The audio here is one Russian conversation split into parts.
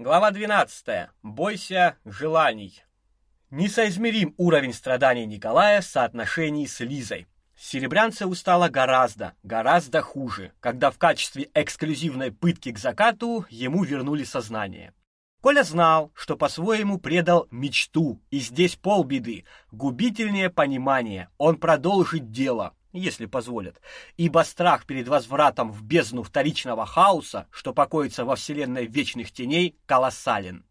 Глава 12. Бойся желаний. Несоизмерим уровень страданий Николая в соотношении с Лизой. Серебрянцеву стало гораздо, гораздо хуже, когда в качестве эксклюзивной пытки к закату ему вернули сознание. Коля знал, что по-своему предал мечту, и здесь полбеды, губительнее понимание. Он продолжит дело, если позволят, ибо страх перед возвратом в бездну вторичного хаоса, что покоится во вселенной вечных теней, колоссален.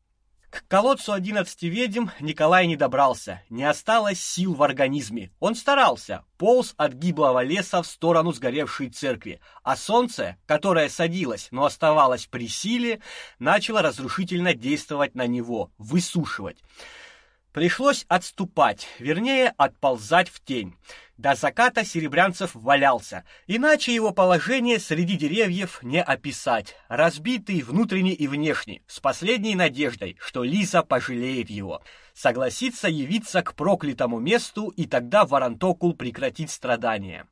К колодцу одиннадцати ведьм Николай не добрался, не осталось сил в организме. Он старался, полз от гиблого леса в сторону сгоревшей церкви, а солнце, которое садилось, но оставалось при силе, начало разрушительно действовать на него, высушивать. Пришлось отступать, вернее, отползать в тень. До заката Серебрянцев валялся, иначе его положение среди деревьев не описать. Разбитый внутренне и внешне, с последней надеждой, что Лиза пожалеет его. Согласится явиться к проклятому месту, и тогда Воронтокул прекратит страдания.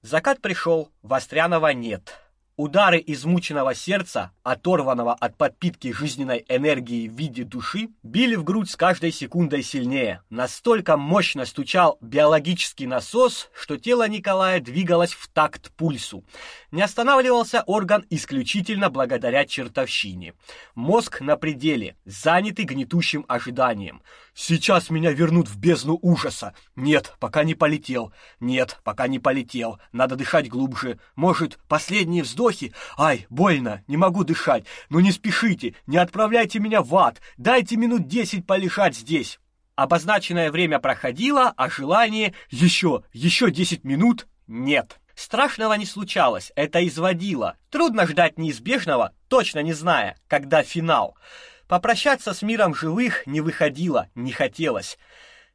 Закат пришел, Вострянова нет. Удары измученного сердца, оторванного от подпитки жизненной энергии в виде души, били в грудь с каждой секундой сильнее. Настолько мощно стучал биологический насос, что тело Николая двигалось в такт пульсу. Не останавливался орган исключительно благодаря чертовщине. Мозг на пределе, занятый гнетущим ожиданием. Сейчас меня вернут в бездну ужаса. Нет, пока не полетел. Нет, пока не полетел. Надо дышать глубже. Может, последние вздохи? Ай, больно, не могу дышать. Но не спешите, не отправляйте меня в ад. Дайте минут десять полежать здесь. Обозначенное время проходило, а желание еще, еще десять минут нет. Страшного не случалось, это изводило. Трудно ждать неизбежного, точно не зная, когда финал. Попрощаться с миром живых не выходило, не хотелось.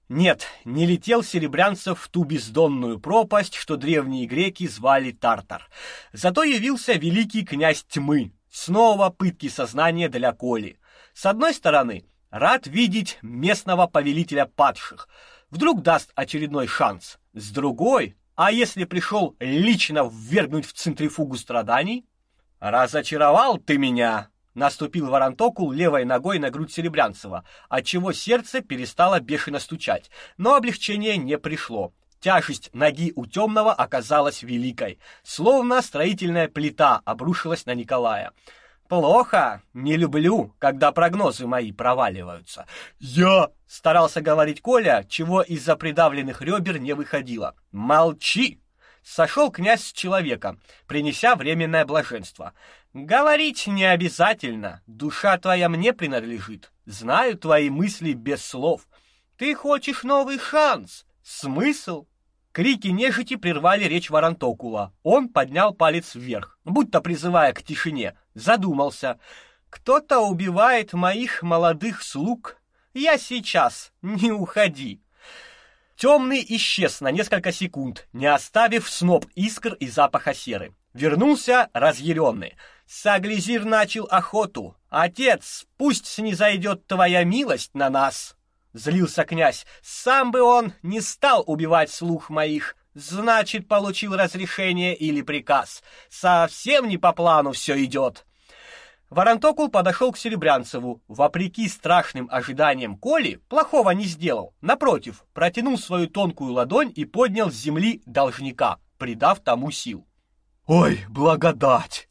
Нет, не летел Серебрянцев в ту бездонную пропасть, что древние греки звали Тартар. Зато явился великий князь тьмы. Снова пытки сознания для Коли. С одной стороны, рад видеть местного повелителя падших. Вдруг даст очередной шанс. С другой, а если пришел лично ввергнуть в центрифугу страданий? Разочаровал ты меня, Наступил Воронтокул левой ногой на грудь Серебрянцева, отчего сердце перестало бешено стучать, но облегчение не пришло. Тяжесть ноги у темного оказалась великой, словно строительная плита обрушилась на Николая. Плохо, не люблю, когда прогнозы мои проваливаются. Я старался говорить Коля, чего из-за придавленных ребер не выходило. Молчи, сошел князь с человека, принеся временное блаженство. Говорить не обязательно. Душа твоя мне принадлежит. Знаю твои мысли без слов. Ты хочешь новый шанс. Смысл? Крики нежити прервали речь Варантокула. Он поднял палец вверх, будто призывая к тишине. Задумался. Кто-то убивает моих молодых слуг. Я сейчас. Не уходи. Темный исчез на несколько секунд, не оставив сноп искр и запаха серы. Вернулся разъяренный. Саглизир начал охоту. Отец, пусть снизойдет твоя милость на нас. Злился князь. Сам бы он не стал убивать слух моих. Значит, получил разрешение или приказ. Совсем не по плану все идет. Воронтокул подошел к Серебрянцеву. Вопреки страшным ожиданиям Коли, плохого не сделал. Напротив, протянул свою тонкую ладонь и поднял с земли должника, придав тому сил. «Ой, благодать!»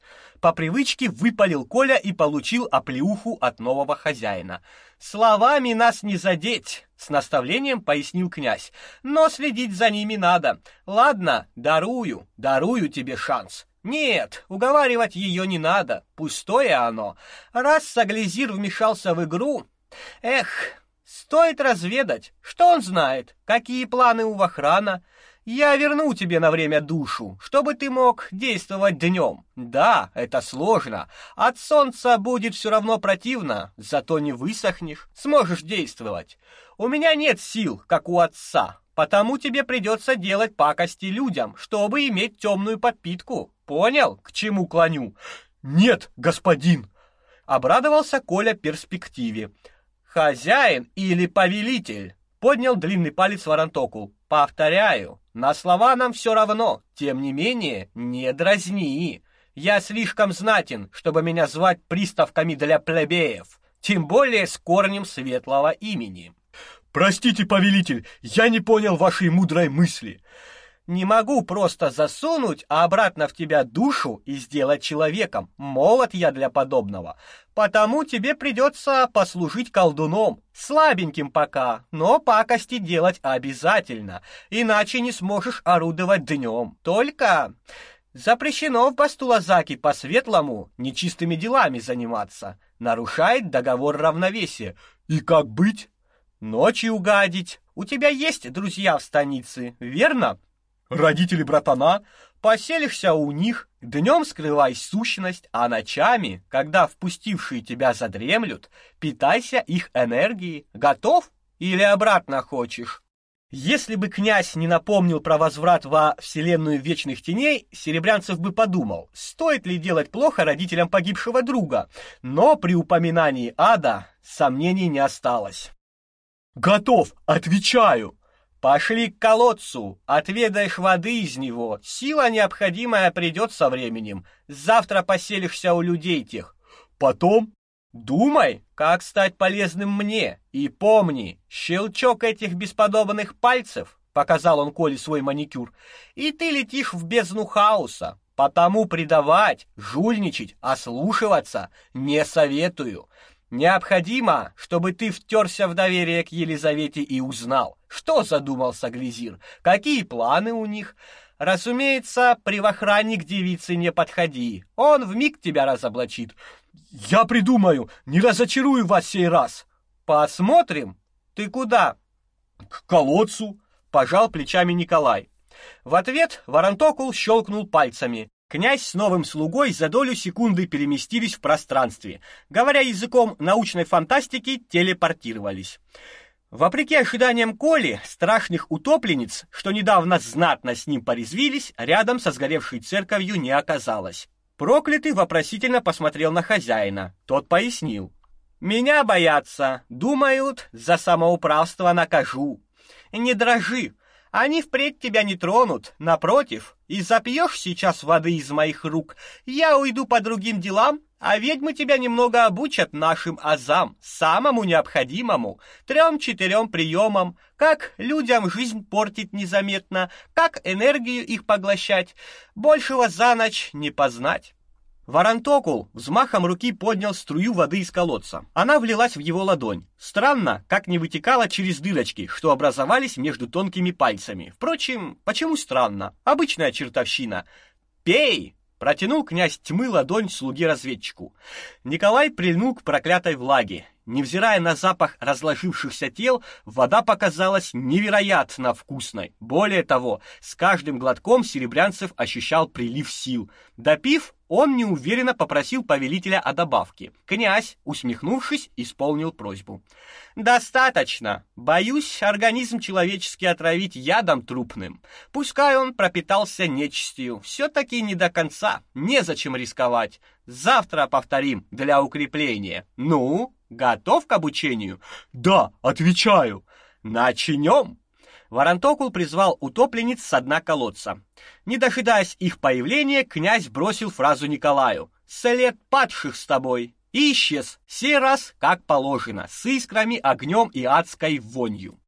По привычке выпалил Коля и получил оплеуху от нового хозяина. «Словами нас не задеть!» — с наставлением пояснил князь. «Но следить за ними надо. Ладно, дарую, дарую тебе шанс. Нет, уговаривать ее не надо, пустое оно. Раз Саглизир вмешался в игру, эх, стоит разведать, что он знает, какие планы у Вахрана. Я верну тебе на время душу, чтобы ты мог действовать днем. Да, это сложно. От солнца будет все равно противно, зато не высохнешь, сможешь действовать. У меня нет сил, как у отца, потому тебе придется делать пакости людям, чтобы иметь темную подпитку. Понял, к чему клоню? Нет, господин. Обрадовался Коля перспективе. Хозяин или повелитель? Поднял длинный палец Варантокул. Повторяю, на слова нам все равно. Тем не менее, не дразни. Я слишком знатен, чтобы меня звать приставками для плебеев, тем более с корнем светлого имени. Простите, повелитель, я не понял вашей мудрой мысли. Не могу просто засунуть обратно в тебя душу и сделать человеком. Молод я для подобного. Потому тебе придется послужить колдуном, слабеньким пока, но пакости делать обязательно, иначе не сможешь орудовать днем. Только запрещено в Бастулазаке по-светлому нечистыми делами заниматься. Нарушает договор равновесия. И как быть? Ночью гадить. У тебя есть друзья в станице, верно? Родители братана, поселишься у них, днем скрывай сущность, а ночами, когда впустившие тебя задремлют, питайся их энергией. Готов или обратно хочешь? Если бы князь не напомнил про возврат во вселенную вечных теней, Серебрянцев бы подумал, стоит ли делать плохо родителям погибшего друга. Но при упоминании ада сомнений не осталось. Готов, отвечаю. Пошли к колодцу, отведаешь воды из него. Сила необходимая придет со временем. Завтра поселишься у людей тех. Потом думай, как стать полезным мне. И помни, щелчок этих бесподобных пальцев, показал он Коле свой маникюр, и ты летишь в бездну хаоса. Потому предавать, жульничать, ослушиваться не советую. Необходимо, чтобы ты втерся в доверие к Елизавете и узнал, что задумался Глизир, какие планы у них. Разумеется, привохранник девицы не подходи. Он вмиг тебя разоблачит. Я придумаю, не разочарую вас сей раз. Посмотрим. Ты куда? К колодцу, пожал плечами Николай. В ответ Воронтокул щелкнул пальцами. Князь с новым слугой за долю секунды переместились в пространстве. Говоря языком научной фантастики, телепортировались. Вопреки ожиданиям Коли, страшных утопленниц, что недавно знатно с ним порезвились, рядом со сгоревшей церковью не оказалось. Проклятый вопросительно посмотрел на хозяина. Тот пояснил: "Меня боятся, думают, за самоуправство накажу. Не дрожи, они впредь тебя не тронут, напротив, и запьешь сейчас воды из моих рук, я уйду по другим делам, а ведьмы тебя немного обучат нашим азам, самому необходимому, трем-четырем приемам, как людям жизнь портить незаметно, как энергию их поглощать, большего за ночь не познать. Варантокул взмахом руки поднял струю воды из колодца. Она влилась в его ладонь. Странно, как не вытекала через дырочки, что образовались между тонкими пальцами. Впрочем, почему странно? Обычная чертовщина. «Пей!» — протянул князь тьмы ладонь слуге-разведчику. Николай прильнул к проклятой влаге. Невзирая на запах разложившихся тел, вода показалась невероятно вкусной. Более того, с каждым глотком Серебрянцев ощущал прилив сил. Допив, он неуверенно попросил повелителя о добавке. Князь, усмехнувшись, исполнил просьбу. Достаточно. Боюсь, организм человеческий отравить ядом трупным. Пускай он пропитался нечистью, все таки не до конца. Незачем рисковать. Завтра повторим для укрепления. Ну, готов к обучению? Да, отвечаю. Начнем. Варантокул призвал утопленниц с дна колодца. Не дожидаясь их появления, князь бросил фразу Николаю: "След падших с тобой" и исчез. Сей раз, как положено, с искрами, огнем и адской вонью.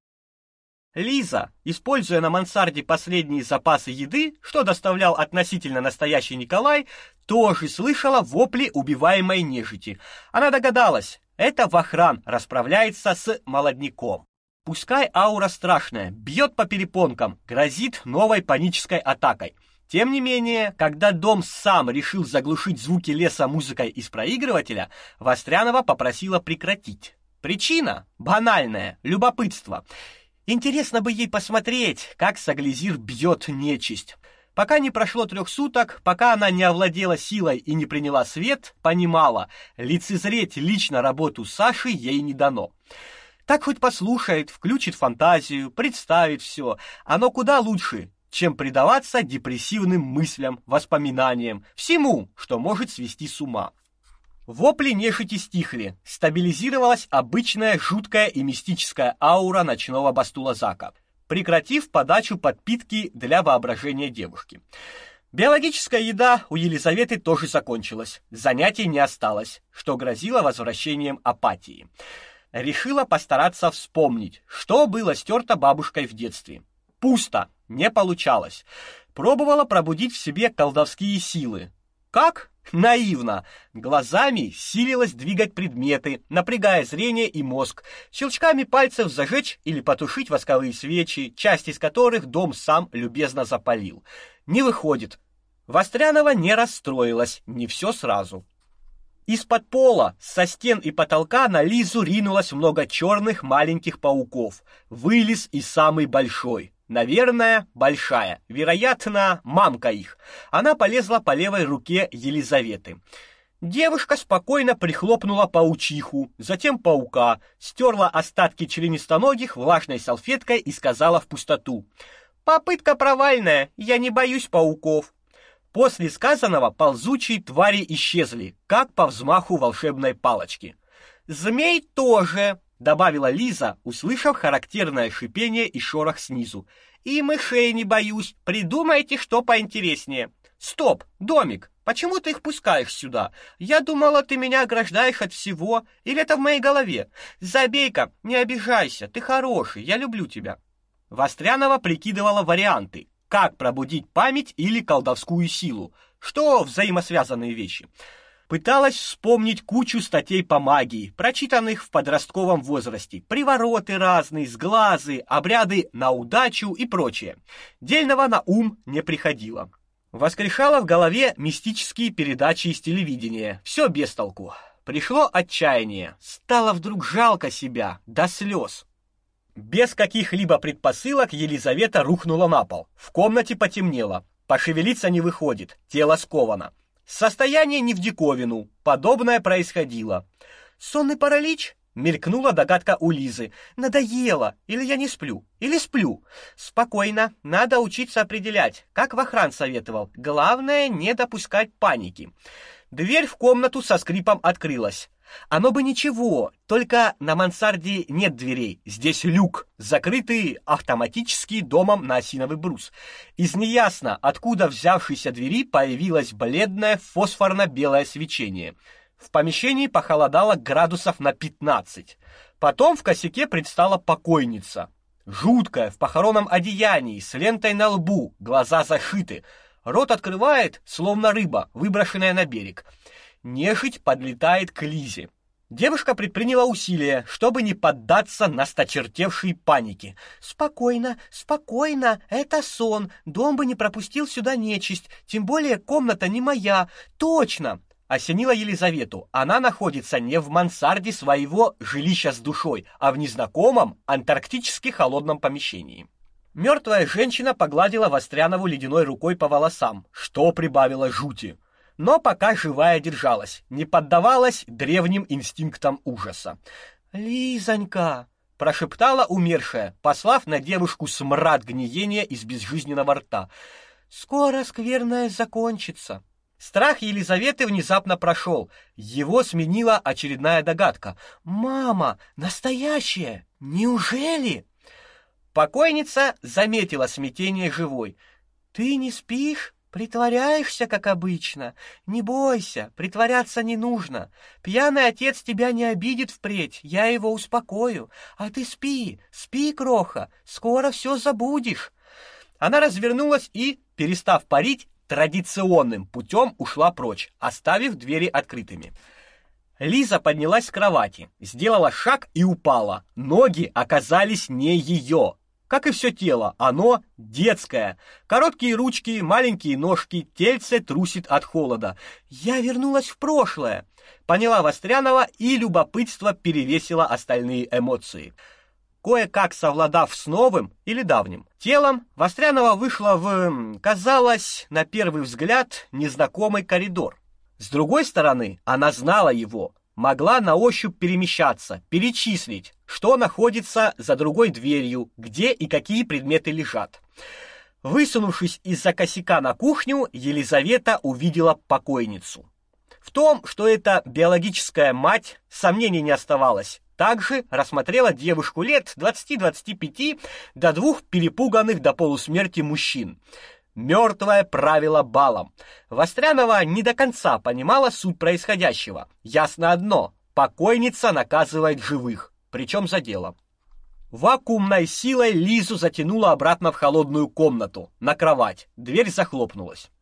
Лиза, используя на мансарде последние запасы еды, что доставлял относительно настоящий Николай, тоже слышала вопли убиваемой нежити. Она догадалась, это Вахран расправляется с молодняком. Пускай аура страшная, бьет по перепонкам, грозит новой панической атакой. Тем не менее, когда дом сам решил заглушить звуки леса музыкой из проигрывателя, Вострянова попросила прекратить. Причина банальная любопытство. Интересно бы ей посмотреть, как Саглизир бьет нечисть. Пока не прошло трех суток, пока она не овладела силой и не приняла свет, понимала, лицезреть лично работу Саши ей не дано. Так хоть послушает, включит фантазию, представит все. Оно куда лучше, чем предаваться депрессивным мыслям, воспоминаниям, всему, что может свести с ума. Вопли нежити стихли, стабилизировалась обычная жуткая и мистическая аура ночного бастулазака, прекратив подачу подпитки для воображения девушки. Биологическая еда у Елизаветы тоже закончилась. Занятий не осталось, что грозило возвращением апатии. Решила постараться вспомнить, что было стерто бабушкой в детстве. Пусто, не получалось. Пробовала пробудить в себе колдовские силы. Как? Наивно. Глазами силилась двигать предметы, напрягая зрение и мозг, щелчками пальцев зажечь или потушить восковые свечи, часть из которых дом сам любезно запалил. Не выходит. Вострянова не расстроилась, не все сразу. Из-под пола, со стен и потолка на Лизу ринулось много черных маленьких пауков. Вылез и самый большой. Наверное, большая. Вероятно, мамка их. Она полезла по левой руке Елизаветы. Девушка спокойно прихлопнула паучиху, затем паука, стерла остатки членистоногих влажной салфеткой и сказала в пустоту: "Попытка провальная. Я не боюсь пауков". После сказанного ползучие твари исчезли, как по взмаху волшебной палочки. Змей тоже, добавила Лиза, услышав характерное шипение и шорох снизу. И мышей не боюсь. Придумайте что поинтереснее. Стоп, домик. Почему ты их пускаешь сюда? Я думала, ты меня ограждаешь от всего, или это в моей голове? Забейка, не обижайся, ты хороший, я люблю тебя. Вострянова прикидывала варианты: как пробудить память или колдовскую силу, что взаимосвязанные вещи пыталась вспомнить кучу статей по магии, прочитанных в подростковом возрасте, привороты разные, сглазы, обряды на удачу и прочее. Дельного на ум не приходило. Воскрешала в голове мистические передачи из телевидения. Все без толку. Пришло отчаяние. Стало вдруг жалко себя, до слез. Без каких-либо предпосылок Елизавета рухнула на пол. В комнате потемнело. Пошевелиться не выходит, тело сковано. Состояние не в диковину, подобное происходило. Сонный паралич? Мелькнула догадка у Лизы. Надоело, или я не сплю, или сплю. Спокойно, надо учиться определять, как Вахран советовал. Главное не допускать паники. Дверь в комнату со скрипом открылась. Оно бы ничего, только на мансарде нет дверей. Здесь люк, закрытый автоматически домом на осиновый брус. Из неясно, откуда взявшейся двери появилось бледное фосфорно-белое свечение. В помещении похолодало градусов на 15. Потом в косяке предстала покойница. Жуткая, в похоронном одеянии, с лентой на лбу, глаза зашиты. Рот открывает, словно рыба, выброшенная на берег нежить подлетает к Лизе. Девушка предприняла усилия, чтобы не поддаться насточертевшей панике. Спокойно, спокойно, это сон. Дом бы не пропустил сюда нечисть, тем более комната не моя. Точно, осенила Елизавету. Она находится не в мансарде своего жилища с душой, а в незнакомом антарктически холодном помещении. Мертвая женщина погладила Вострянову ледяной рукой по волосам, что прибавило жути но пока живая держалась, не поддавалась древним инстинктам ужаса. "Лизонька", прошептала умершая, послав на девушку смрад гниения из безжизненного рта. "Скоро скверное закончится". Страх Елизаветы внезапно прошел. Его сменила очередная догадка. "Мама, настоящая? Неужели?" Покойница заметила смятение живой. "Ты не спишь?" Притворяешься, как обычно. Не бойся, притворяться не нужно. Пьяный отец тебя не обидит впредь, я его успокою. А ты спи, спи, кроха, скоро все забудешь. Она развернулась и, перестав парить, традиционным путем ушла прочь, оставив двери открытыми. Лиза поднялась с кровати, сделала шаг и упала. Ноги оказались не ее. Как и все тело, оно детское. Короткие ручки, маленькие ножки, тельце трусит от холода. Я вернулась в прошлое. Поняла Вострянова, и любопытство перевесило остальные эмоции. Кое-как совладав с новым или давним телом, Вострянова вышла в, казалось, на первый взгляд, незнакомый коридор. С другой стороны, она знала его, могла на ощупь перемещаться, перечислить, что находится за другой дверью, где и какие предметы лежат. Высунувшись из-за косяка на кухню, Елизавета увидела покойницу. В том, что это биологическая мать, сомнений не оставалось. Также рассмотрела девушку лет 20-25 до двух перепуганных до полусмерти мужчин. Мертвое правило балом. Вострянова не до конца понимала суть происходящего. Ясно одно: покойница наказывает живых, причем за дело. Вакуумной силой Лизу затянуло обратно в холодную комнату, на кровать. Дверь захлопнулась.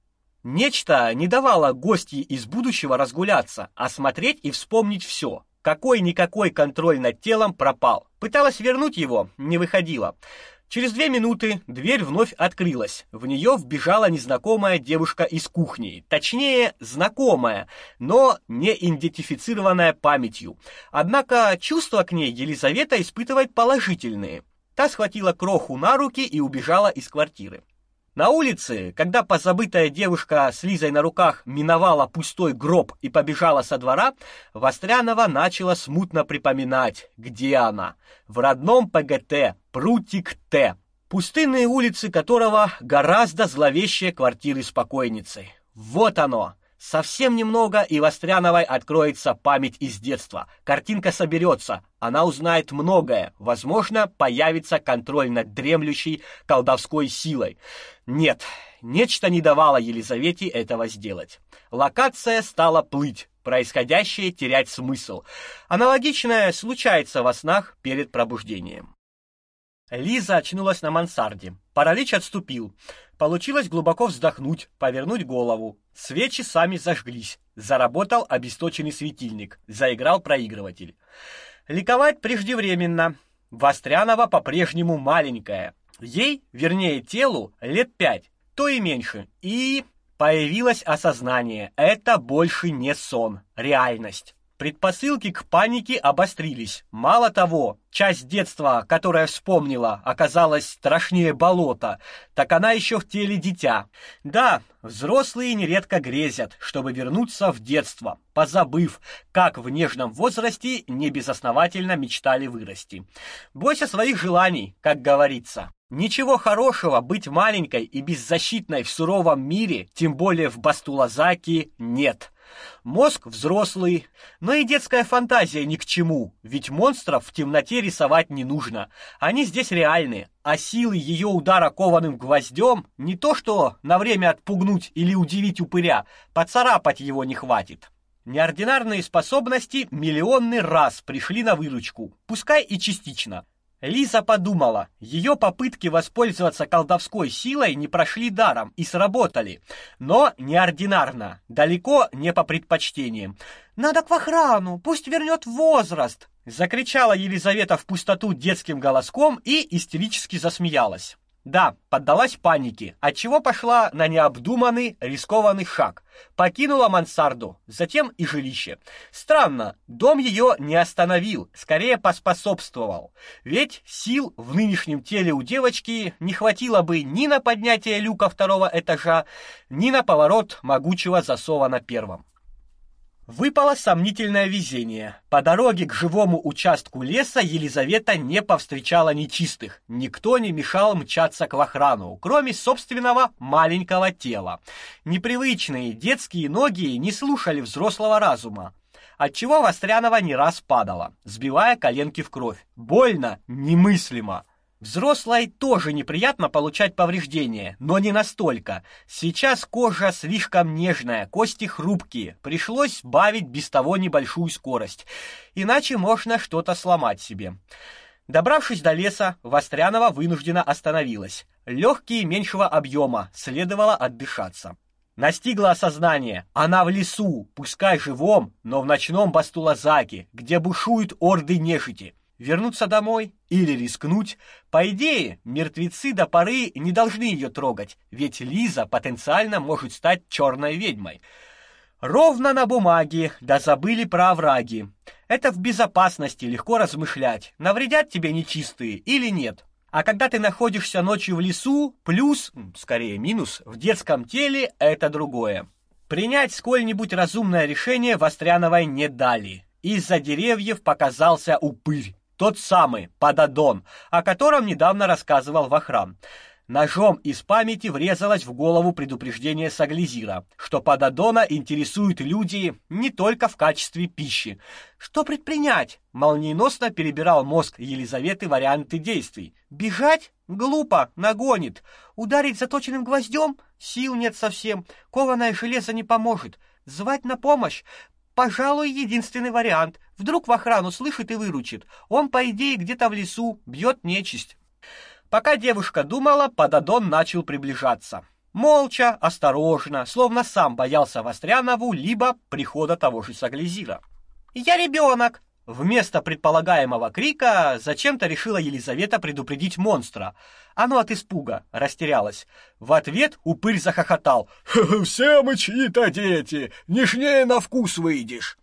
Нечто не давало гостье из будущего разгуляться, осмотреть и вспомнить все. Какой-никакой контроль над телом пропал. Пыталась вернуть его, не выходило. Через две минуты дверь вновь открылась. В нее вбежала незнакомая девушка из кухни. Точнее, знакомая, но не идентифицированная памятью. Однако чувства к ней Елизавета испытывает положительные. Та схватила кроху на руки и убежала из квартиры. На улице, когда позабытая девушка с Лизой на руках миновала пустой гроб и побежала со двора, Вострянова начала смутно припоминать, где она. В родном ПГТ, прутик Т, пустынные улицы которого гораздо зловещее квартиры с покойницей. Вот оно! Совсем немного, и Востряновой откроется память из детства. Картинка соберется, она узнает многое. Возможно, появится контроль над дремлющей колдовской силой. Нет, нечто не давало Елизавете этого сделать. Локация стала плыть, происходящее терять смысл. Аналогичное случается во снах перед пробуждением. Лиза очнулась на мансарде. Паралич отступил. Получилось глубоко вздохнуть, повернуть голову. Свечи сами зажглись. Заработал обесточенный светильник. Заиграл проигрыватель. Ликовать преждевременно. Вострянова по-прежнему маленькая. Ей, вернее телу, лет пять, то и меньше. И появилось осознание. Это больше не сон, реальность. Предпосылки к панике обострились. Мало того, часть детства, которая вспомнила, оказалась страшнее болота, так она еще в теле дитя. Да, взрослые нередко грезят, чтобы вернуться в детство, позабыв, как в нежном возрасте небезосновательно мечтали вырасти. Бойся своих желаний, как говорится. Ничего хорошего быть маленькой и беззащитной в суровом мире, тем более в Бастулазаки, нет. Мозг взрослый, но и детская фантазия ни к чему, ведь монстров в темноте рисовать не нужно. Они здесь реальны, а силы ее удара кованым гвоздем не то что на время отпугнуть или удивить упыря, поцарапать его не хватит. Неординарные способности миллионный раз пришли на выручку, пускай и частично. Лиза подумала, ее попытки воспользоваться колдовской силой не прошли даром и сработали, но неординарно, далеко не по предпочтениям. «Надо к охрану, пусть вернет возраст!» Закричала Елизавета в пустоту детским голоском и истерически засмеялась. Да, поддалась панике, отчего пошла на необдуманный, рискованный шаг. Покинула мансарду, затем и жилище. Странно, дом ее не остановил, скорее поспособствовал. Ведь сил в нынешнем теле у девочки не хватило бы ни на поднятие люка второго этажа, ни на поворот могучего засова на первом. Выпало сомнительное везение. По дороге к живому участку леса Елизавета не повстречала нечистых. Никто не мешал мчаться к охрану, кроме собственного маленького тела. Непривычные детские ноги не слушали взрослого разума отчего Вострянова не раз падала, сбивая коленки в кровь. Больно немыслимо. Взрослой тоже неприятно получать повреждения, но не настолько. Сейчас кожа слишком нежная, кости хрупкие. Пришлось бавить без того небольшую скорость. Иначе можно что-то сломать себе. Добравшись до леса, Вострянова вынуждена остановилась. Легкие меньшего объема, следовало отдышаться. Настигло осознание. Она в лесу, пускай живом, но в ночном Бастулазаке, где бушуют орды нежити. Вернуться домой или рискнуть? По идее, мертвецы до поры не должны ее трогать, ведь Лиза потенциально может стать черной ведьмой. Ровно на бумаге, да забыли про овраги. Это в безопасности легко размышлять, навредят тебе нечистые или нет. А когда ты находишься ночью в лесу, плюс, скорее минус, в детском теле это другое. Принять сколь-нибудь разумное решение Востряновой не дали. Из-за деревьев показался упырь. Тот самый, Пададон, о котором недавно рассказывал Вахрам. Ножом из памяти врезалось в голову предупреждение Саглизира, что Пададона интересуют люди не только в качестве пищи. Что предпринять? Молниеносно перебирал мозг Елизаветы варианты действий. Бежать? Глупо, нагонит. Ударить заточенным гвоздем? Сил нет совсем. Кованое железо не поможет. Звать на помощь? Пожалуй, единственный вариант. Вдруг в охрану слышит и выручит. Он, по идее, где-то в лесу бьет нечисть. Пока девушка думала, Пададон начал приближаться. Молча, осторожно, словно сам боялся Вострянову либо прихода того же Саглизира. «Я ребенок!» Вместо предполагаемого крика зачем-то решила Елизавета предупредить монстра. Оно от испуга растерялось. В ответ упырь захохотал. «Все мы чьи-то дети, нежнее на вкус выйдешь».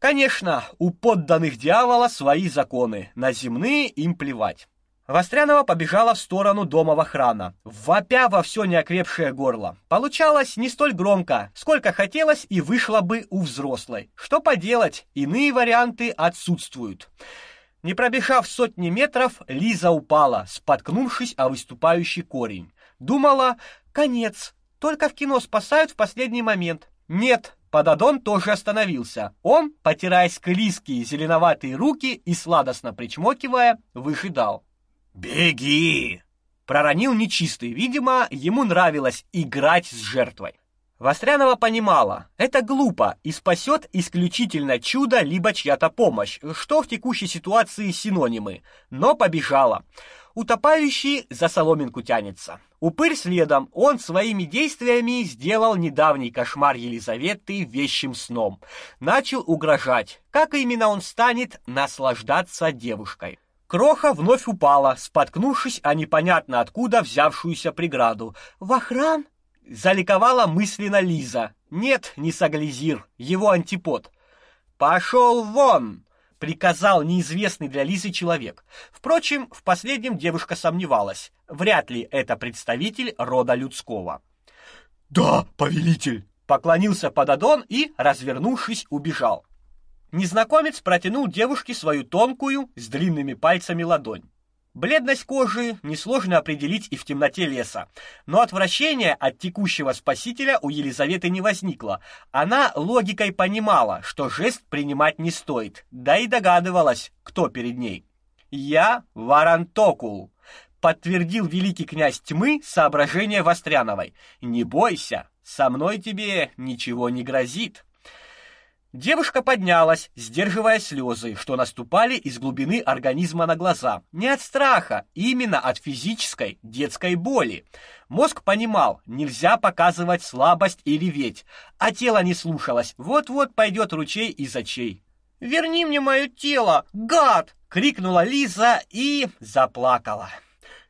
Конечно, у подданных дьявола свои законы, на земные им плевать. Вострянова побежала в сторону дома в охрана, вопя во все неокрепшее горло. Получалось не столь громко, сколько хотелось и вышло бы у взрослой. Что поделать, иные варианты отсутствуют. Не пробежав сотни метров, Лиза упала, споткнувшись о выступающий корень. Думала, конец, только в кино спасают в последний момент. Нет, Подадон тоже остановился. Он, потирая склизкие зеленоватые руки и сладостно причмокивая, выжидал. «Беги!» Проронил нечистый. Видимо, ему нравилось играть с жертвой. Вострянова понимала, это глупо и спасет исключительно чудо либо чья-то помощь, что в текущей ситуации синонимы, но побежала. Утопающий за соломинку тянется. Упырь следом, он своими действиями сделал недавний кошмар Елизаветы вещим сном. Начал угрожать, как именно он станет наслаждаться девушкой. Кроха вновь упала, споткнувшись о непонятно откуда взявшуюся преграду. В охран заликовала мысленно Лиза. Нет, не Саглизир, его антипод. Пошел вон, приказал неизвестный для Лизы человек. Впрочем, в последнем девушка сомневалась. Вряд ли это представитель рода людского. Да, повелитель, поклонился Пададон и, развернувшись, убежал. Незнакомец протянул девушке свою тонкую, с длинными пальцами ладонь. Бледность кожи несложно определить и в темноте леса, но отвращения от текущего спасителя у Елизаветы не возникло. Она логикой понимала, что жест принимать не стоит, да и догадывалась, кто перед ней. «Я Варантокул», — подтвердил великий князь тьмы соображение Востряновой. «Не бойся, со мной тебе ничего не грозит». Девушка поднялась, сдерживая слезы, что наступали из глубины организма на глаза. Не от страха, именно от физической, детской боли. Мозг понимал, нельзя показывать слабость и реветь, а тело не слушалось. Вот-вот пойдет ручей из очей. «Верни мне мое тело, гад!» — крикнула Лиза и заплакала.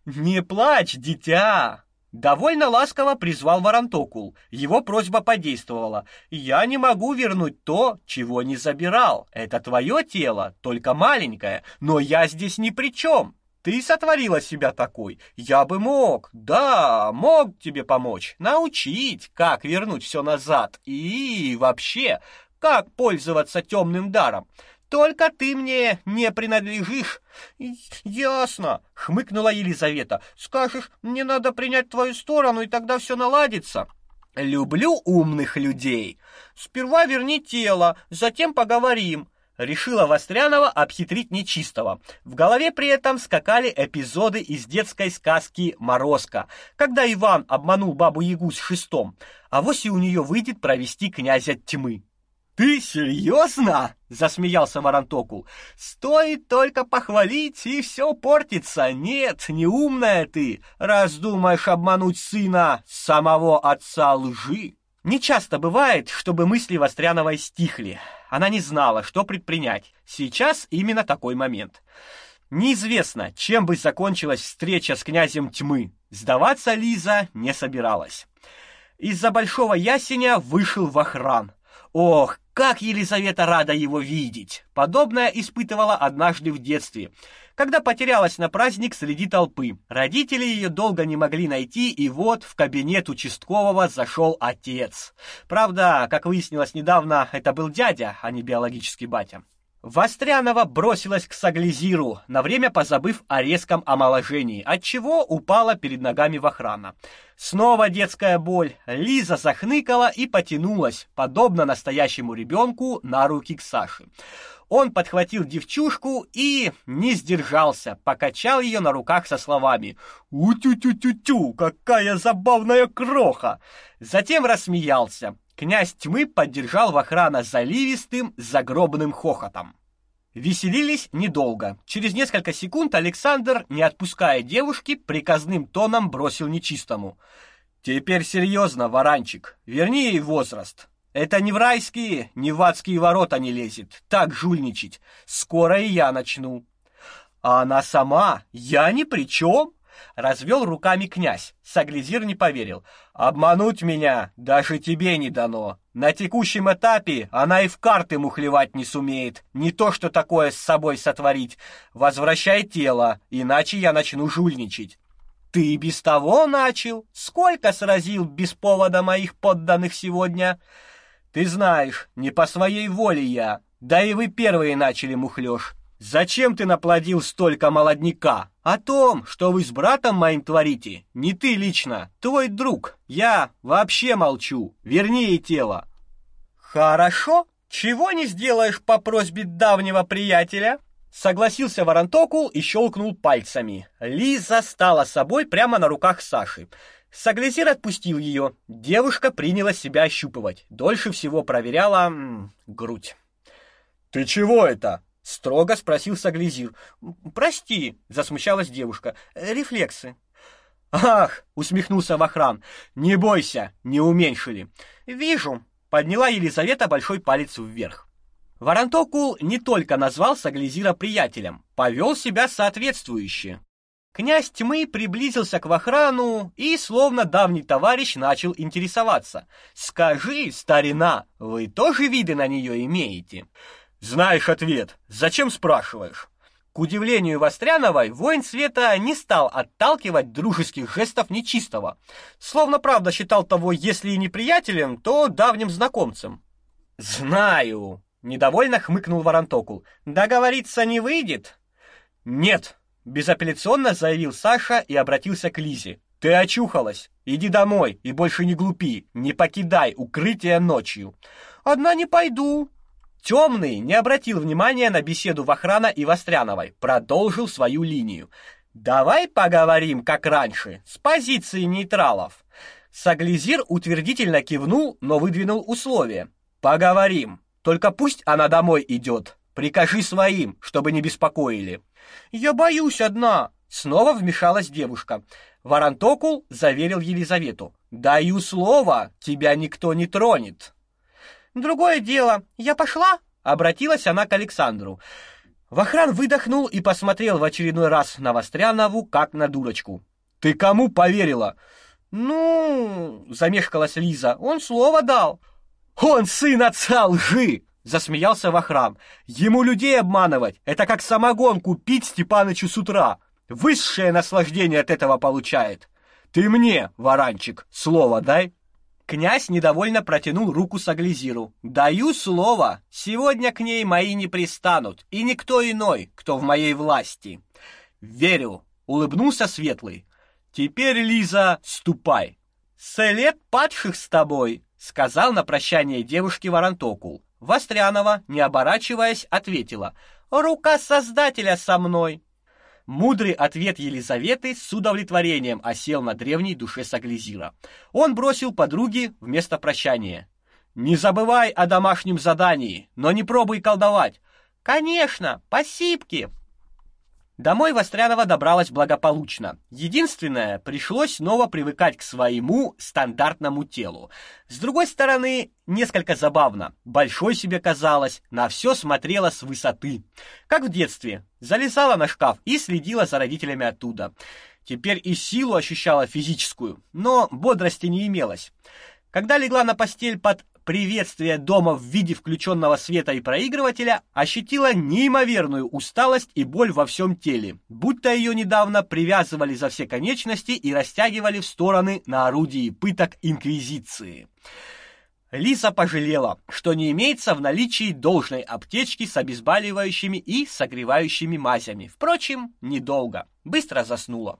«Не плачь, дитя!» Довольно ласково призвал Варантокул. Его просьба подействовала. «Я не могу вернуть то, чего не забирал. Это твое тело, только маленькое, но я здесь ни при чем. Ты сотворила себя такой. Я бы мог, да, мог тебе помочь, научить, как вернуть все назад и вообще, как пользоваться темным даром. Только ты мне не принадлежишь. Ясно, хмыкнула Елизавета. Скажешь, мне надо принять твою сторону, и тогда все наладится. Люблю умных людей. Сперва верни тело, затем поговорим. Решила Вострянова обхитрить нечистого. В голове при этом скакали эпизоды из детской сказки Морозко, когда Иван обманул бабу-ягу с шестом, а вось у нее выйдет провести князя тьмы. «Ты серьезно?» — засмеялся Варантокул. «Стоит только похвалить, и все портится. Нет, не умная ты, раз думаешь обмануть сына самого отца лжи». Не часто бывает, чтобы мысли Востряновой стихли. Она не знала, что предпринять. Сейчас именно такой момент. Неизвестно, чем бы закончилась встреча с князем тьмы. Сдаваться Лиза не собиралась. Из-за большого ясеня вышел в охран. Ох, как Елизавета рада его видеть! Подобное испытывала однажды в детстве, когда потерялась на праздник среди толпы. Родители ее долго не могли найти, и вот в кабинет участкового зашел отец. Правда, как выяснилось недавно, это был дядя, а не биологический батя. Вострянова бросилась к Саглизиру, на время позабыв о резком омоложении, отчего упала перед ногами в охрана. Снова детская боль. Лиза захныкала и потянулась, подобно настоящему ребенку, на руки к Саше. Он подхватил девчушку и не сдержался, покачал ее на руках со словами «У-тю-тю-тю-тю, какая забавная кроха!» Затем рассмеялся. Князь тьмы поддержал Вахрана заливистым, загробным хохотом. Веселились недолго. Через несколько секунд Александр, не отпуская девушки, приказным тоном бросил нечистому. «Теперь серьезно, варанчик, верни ей возраст. Это не в райские, не в адские ворота не лезет. Так жульничать. Скоро и я начну. А она сама, я ни при чем. Развел руками князь. Саглизир не поверил. Обмануть меня даже тебе не дано. На текущем этапе она и в карты мухлевать не сумеет. Не то, что такое с собой сотворить. Возвращай тело, иначе я начну жульничать. Ты без того начал. Сколько сразил без повода моих подданных сегодня? Ты знаешь, не по своей воле я. Да и вы первые начали мухлёж. Зачем ты наплодил столько молодняка? О том, что вы с братом моим творите, не ты лично, твой друг. Я вообще молчу. Верни ей тело. Хорошо. Чего не сделаешь по просьбе давнего приятеля? Согласился Воронтокул и щелкнул пальцами. Лиза стала собой прямо на руках Саши. Саглизир отпустил ее. Девушка приняла себя ощупывать. Дольше всего проверяла м, грудь. «Ты чего это?» — строго спросил Саглизир. «Прости», — засмущалась девушка. «Рефлексы». «Ах!» — усмехнулся Вахрам. «Не бойся, не уменьшили». «Вижу», — подняла Елизавета большой палец вверх. Варантокул не только назвал Саглизира приятелем, повел себя соответствующе. Князь тьмы приблизился к Вахрану и, словно давний товарищ, начал интересоваться. «Скажи, старина, вы тоже виды на нее имеете?» «Знаешь ответ. Зачем спрашиваешь?» К удивлению Востряновой, воин света не стал отталкивать дружеских жестов нечистого. Словно правда считал того, если и не приятелем, то давним знакомцем. «Знаю», — недовольно хмыкнул Воронтокул. «Договориться не выйдет?» «Нет», Безапелляционно заявил Саша и обратился к Лизе. Ты очухалась. Иди домой и больше не глупи. Не покидай укрытие ночью. Одна не пойду. Темный не обратил внимания на беседу Вахрана и Востряновой, продолжил свою линию. Давай поговорим, как раньше, с позиции нейтралов. Саглизир утвердительно кивнул, но выдвинул условие. Поговорим. Только пусть она домой идет. Прикажи своим, чтобы не беспокоили. Я боюсь одна, снова вмешалась девушка. Варантокул заверил Елизавету: "Даю слово, тебя никто не тронет". Другое дело. Я пошла, обратилась она к Александру. Вахран выдохнул и посмотрел в очередной раз на Вострянову, как на дурочку. Ты кому поверила? Ну, замешкалась Лиза. Он слово дал. Он сын отца лжи, засмеялся Вахрам. Ему людей обманывать это как самогонку пить Степанычу с утра. Высшее наслаждение от этого получает. Ты мне, варанчик, слово дай. Князь недовольно протянул руку Саглизиру. Даю слово, сегодня к ней мои не пристанут, и никто иной, кто в моей власти. Верю, улыбнулся Светлый. Теперь, Лиза, ступай. Селет падших с тобой, сказал на прощание девушке Воронтокул. Вострянова, не оборачиваясь, ответила: "Рука Создателя со мной". Мудрый ответ Елизаветы с удовлетворением осел на древней душе Саглизира. Он бросил подруге вместо прощания: "Не забывай о домашнем задании, но не пробуй колдовать". "Конечно, спасибо". Домой Вострянова добралась благополучно. Единственное, пришлось снова привыкать к своему стандартному телу. С другой стороны, несколько забавно. Большой себе казалось, на все смотрела с высоты. Как в детстве. Залезала на шкаф и следила за родителями оттуда. Теперь и силу ощущала физическую, но бодрости не имелось. Когда легла на постель под приветствие дома в виде включенного света и проигрывателя ощутила неимоверную усталость и боль во всем теле, будто ее недавно привязывали за все конечности и растягивали в стороны на орудии пыток инквизиции. Лиза пожалела, что не имеется в наличии должной аптечки с обезболивающими и согревающими мазями. Впрочем, недолго. Быстро заснула.